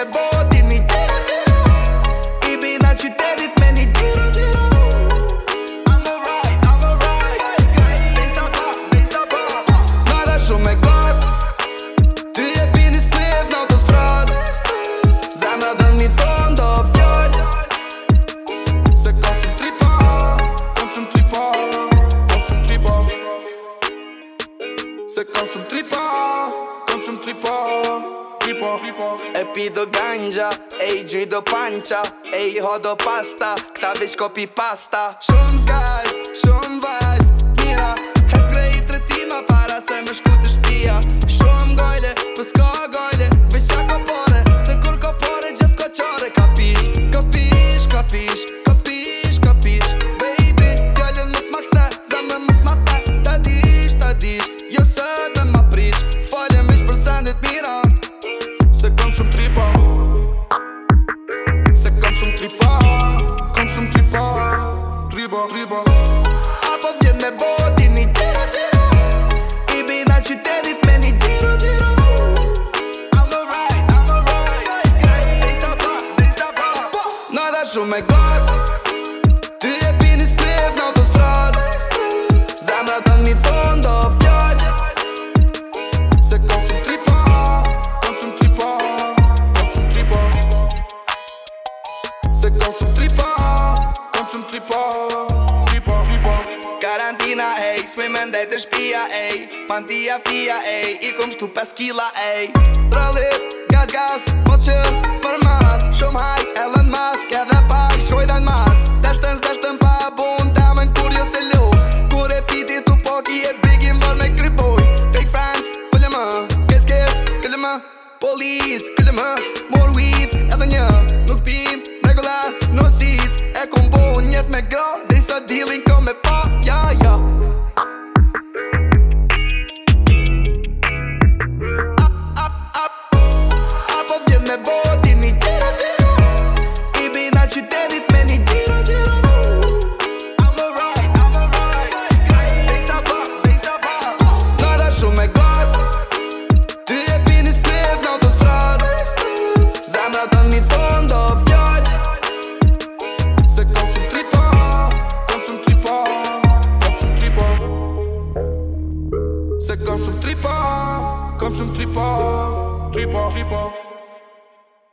Bëti një djero-djero Ibi na qytetit me një djero-djero I'm alright, I'm alright Bisa pop, bisa pop Nga dashu me god Ty e pini splet në autostrad Zemra dënjë një tëndë do fjoll Se këm shumë tripa Këm shumë tripa Këm shumë tripa Se këm shumë tripa Këm shumë tripa flipo, E pi do ganja, e i do pancha E i ho do pasta, këta veç kopi pasta Shumë zgarë kam shumë tripa Se kam shumë tripa Kam shumë tripa Tripa, tripa Apo vjen me bodi një gjero gjero I bina që të rip me një gjero gjero I'm alright, I'm alright Hey, disa pa, disa pa Nada shumë e god Ty e pini spliv në autostrad Kam shumë tripa Kam shumë tripa Tripa, tripa Karantina, ej Smej me ndaj të shpia, ej Mantia, fia, ej I kom shtu 5 kila, ej Pralit, pas, comme je me pas, tripa, pas